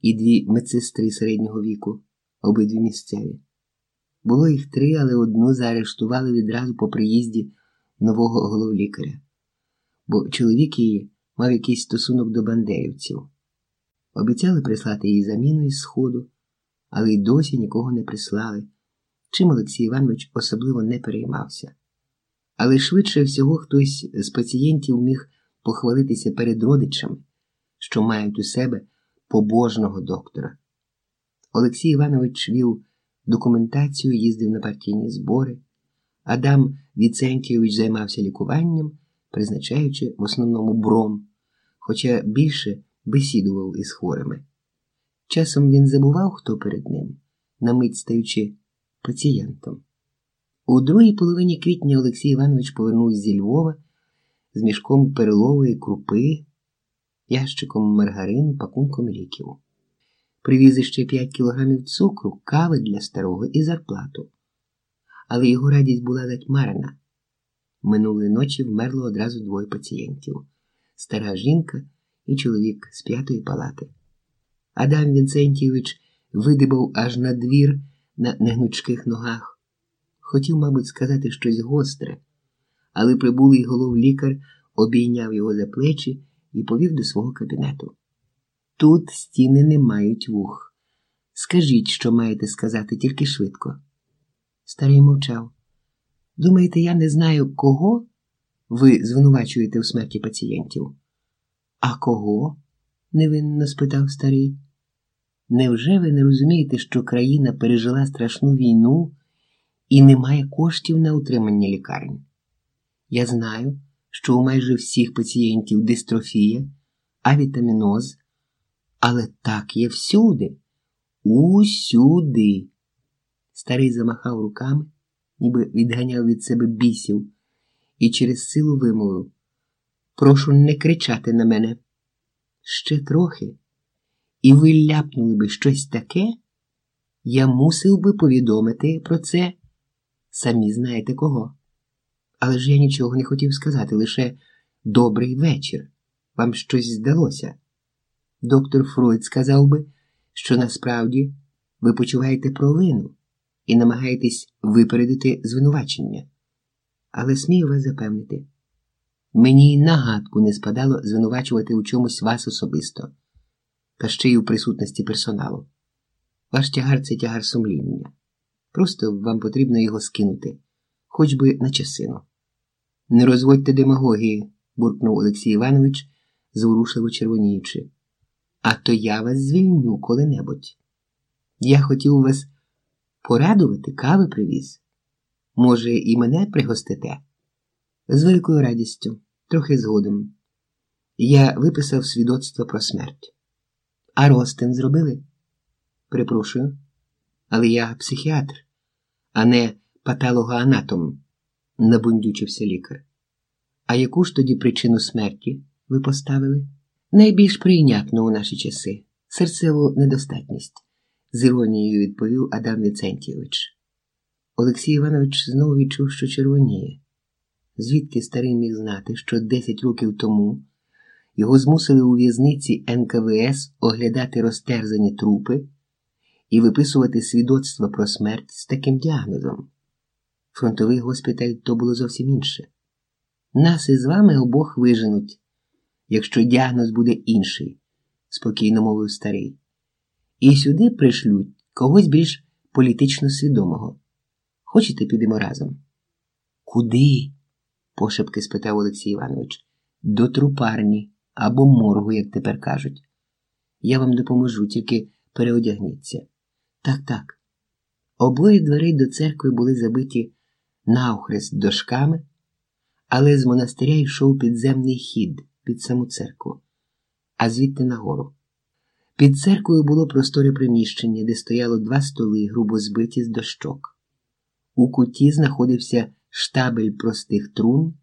і дві медсестри середнього віку, обидві місцеві. Було їх три, але одну заарештували відразу по приїзді нового головлікаря, бо чоловік її мав якийсь стосунок до бандерівців. Обіцяли прислати їй заміну із сходу, але й досі нікого не прислали, чим Олексій Іванович особливо не переймався. Але швидше всього хтось з пацієнтів міг похвалитися перед родичами, що мають у себе побожного доктора. Олексій Іванович вів документацію, їздив на партійні збори. Адам Віценкійович займався лікуванням, призначаючи в основному бром, хоча більше бесідував із хворими. Часом він забував, хто перед ним, на мить стаючи пацієнтом. У другій половині квітня Олексій Іванович повернувся зі Львова з мішком перелової крупи, ящиком маргарину, пакунком ліків. Привіз іще 5 кілограмів цукру, кави для старого і зарплату. Але його радість була затьмарена. Минулої ночі вмерло одразу двоє пацієнтів стара жінка і чоловік з п'ятої палати. Адам Вінцентійович видибав аж на двір на негнучких ногах. Хотів, мабуть, сказати щось гостре, але прибулий головлікар обійняв його за плечі і повів до свого кабінету. Тут стіни не мають вух. Скажіть, що маєте сказати, тільки швидко. Старий мовчав. Думаєте, я не знаю, кого ви звинувачуєте у смерті пацієнтів? А кого? невинно спитав старий. Невже ви не розумієте, що країна пережила страшну війну і не має коштів на утримання лікарень? Я знаю, що у майже всіх пацієнтів дистрофія, авітаміноз, але так є всюди, усюди. Старий замахав руками, ніби відганяв від себе бісів, і через силу вимовив Прошу не кричати на мене. Ще трохи, і ви ляпнули би щось таке, я мусив би повідомити про це, самі знаєте кого. Але ж я нічого не хотів сказати, лише добрий вечір. Вам щось здалося. Доктор Фройд сказав би, що насправді ви почуваєте провину і намагаєтесь випередити звинувачення. Але смію вас запевнити, мені й нагадку не спадало звинувачувати у чомусь вас особисто, та ще й у присутності персоналу. Ваш тягар це тягар сумління. Просто вам потрібно його скинути, хоч би на часину. Не розводьте демагогії, буркнув Олексій Іванович, зворушливо червоніючи. А то я вас звільню коли-небудь. Я хотів вас порадувати, кави привіз. Може, і мене пригостите? З великою радістю, трохи згодом. Я виписав свідоцтво про смерть. А ростин зробили? Припрошую, але я психіатр, а не патологоанатом, набундючився лікар. А яку ж тоді причину смерті ви поставили? Найбільш прийнятну у наші часи серцеву недостатність, з іронією відповів Адам Віцентійович. Олексій Іванович знову відчув, що червоніє. Звідки старий міг знати, що 10 років тому його змусили у в'язниці НКВС оглядати розтерзані трупи і виписувати свідоцтва про смерть з таким діагнозом? Фронтовий госпіталь то було зовсім інше. Нас із вами обох виженуть якщо діагноз буде інший, спокійно мовив старий. І сюди пришлють когось більш політично свідомого. Хочете, підемо разом? Куди? пошепки спитав Олексій Іванович. До трупарні або моргу, як тепер кажуть. Я вам допоможу, тільки переодягніться. Так, так. Обоє дверей до церкви були забиті навхрест дошками, але з монастиря йшов підземний хід під саму церкву, а звідти нагору. Під церквою було просторе приміщення, де стояло два столи, грубо збиті з дощок. У куті знаходився штабель простих трун,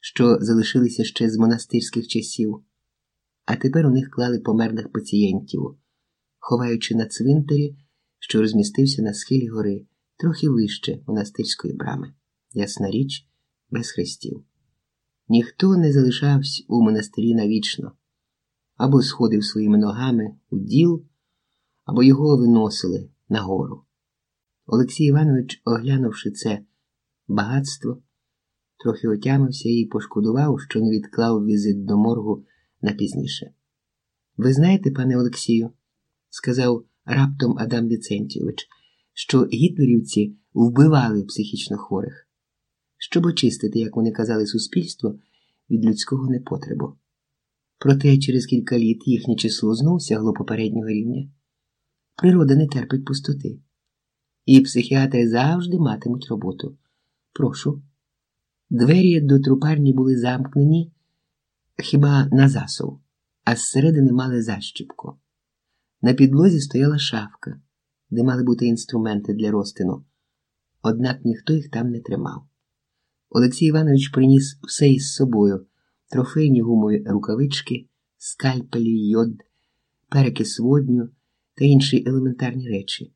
що залишилися ще з монастирських часів, а тепер у них клали померлих пацієнтів, ховаючи на цвинтарі, що розмістився на схилі гори, трохи вище монастирської брами, ясна річ, без хрестів. Ніхто не залишався у монастирі навічно або сходив своїми ногами у діл. або його виносили нагору. Олексій Іванович, оглянувши це багатство, трохи отямився і пошкодував, що не відклав візит до моргу на пізніше. Ви знаєте, пане Олексію, сказав раптом Адам Віцентійович, що гітлерівці вбивали психічно хворих, щоб очистити, як вони казали, суспільство від людського непотребу. Проте через кілька літ їхнє число знов сягло попереднього рівня. Природа не терпить пустоти, і психіатри завжди матимуть роботу. Прошу. Двері до трупарні були замкнені хіба на засов, а зсередини мали защіпку. На підлозі стояла шафка, де мали бути інструменти для розтину, однак ніхто їх там не тримав. Олексій Іванович приніс все із собою трофейні гумові рукавички, скальпелі, йод, перекис водню та інші елементарні речі.